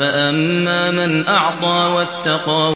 فَأَمَّا مَنْ أَعْطَىٰ وَاتَّقَىٰ